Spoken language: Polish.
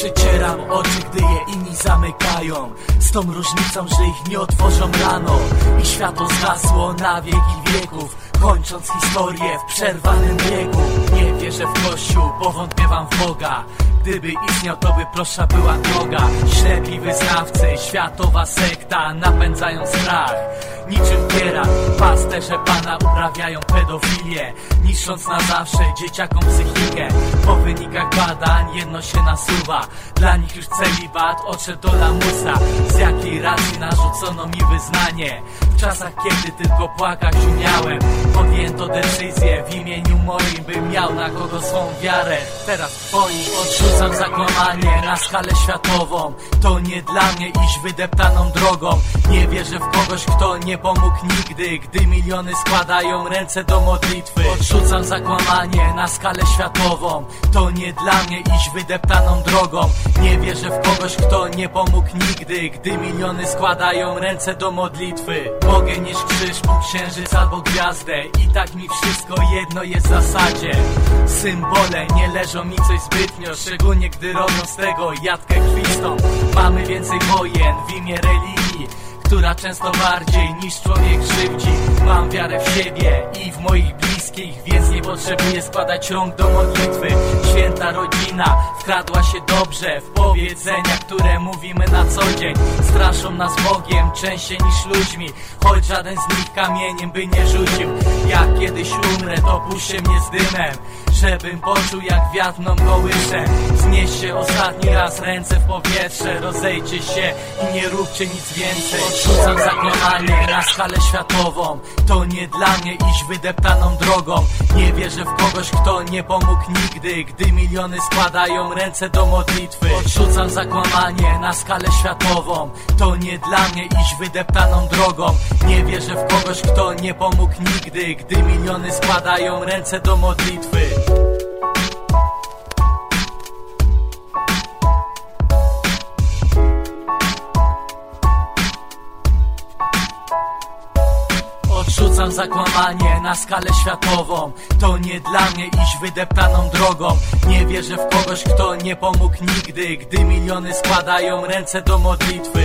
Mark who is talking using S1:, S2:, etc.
S1: Przecieram oczy, gdy je inni zamykają. Z tą różnicą, że ich nie otworzą rano. I światło zgasło na wieki wieków Kończąc historię w przerwanym biegu Nie wierzę w kościół, bo wątpiewam w Boga Gdyby istniał, to by prosza była droga. Ślepi wyznawcy, światowa sekta Napędzają strach. Niczym piera, pasterze Pana uprawiają pedofilię. Niszcząc na zawsze dzieciakom psychikę Po wynikach badań jedno się nasuwa. Dla nich już celibat odszedł do lamusa. Z jakiej racji narzucono mi wyznanie. W czasach kiedy tylko płakać umiałem Podjęto decyzję. W imieniu moim Bym miał na kogo swą wiarę. Teraz twoim odrzucam zakłamanie na skalę światową. To nie dla mnie iść wydeptaną drogą. Nie wierzę w kogoś kto nie pomógł nigdy Gdy miliony składają ręce do modlitwy. Odrzucam zakłamanie na skalę światową. To nie dla mnie iść wydeptaną drogą. Nie wierzę w kogoś kto nie pomógł nigdy Gdy miliony składają ręce do modlitwy. Mogę niż krzyż, księżyc albo gwiazdę. I tak mi wszystko jedno jest w zasadzie. Symbole nie leżą mi coś zbytnio Szczególnie gdy robią z tego jadkę krwistą Mamy więcej wojen w imię religii która często bardziej niż człowiek krzywdzi. Mam wiarę w siebie i w moich bliskich Więc nie potrzebuję składać rąk do modlitwy. Święta rodzina wkradła się dobrze W powiedzenia, które mówimy na co dzień. Straszą nas Bogiem częściej niż ludźmi Choć żaden z nich kamieniem by nie rzucił. Jak kiedyś umrę, to puśćcie mnie z dymem Żebym poczuł jak wiatr mną kołysze Znieście ostatni raz ręce w powietrze Rozejdźcie się i nie róbcie nic więcej. Odrzucam zakłamanie na skalę światową. To nie dla mnie iść wydeptaną drogą. Nie wierzę w kogoś kto nie pomógł nigdy Gdy miliony składają ręce do modlitwy. Odrzucam zakłamanie na skalę światową. To nie dla mnie iść wydeptaną drogą Nie wierzę w kogoś kto nie pomógł nigdy Gdy miliony składają ręce do modlitwy. Odrzucam zakłamanie na skalę światową. To nie dla mnie iść wydeptaną drogą. Nie wierzę w kogoś kto nie pomógł nigdy Gdy miliony składają ręce do modlitwy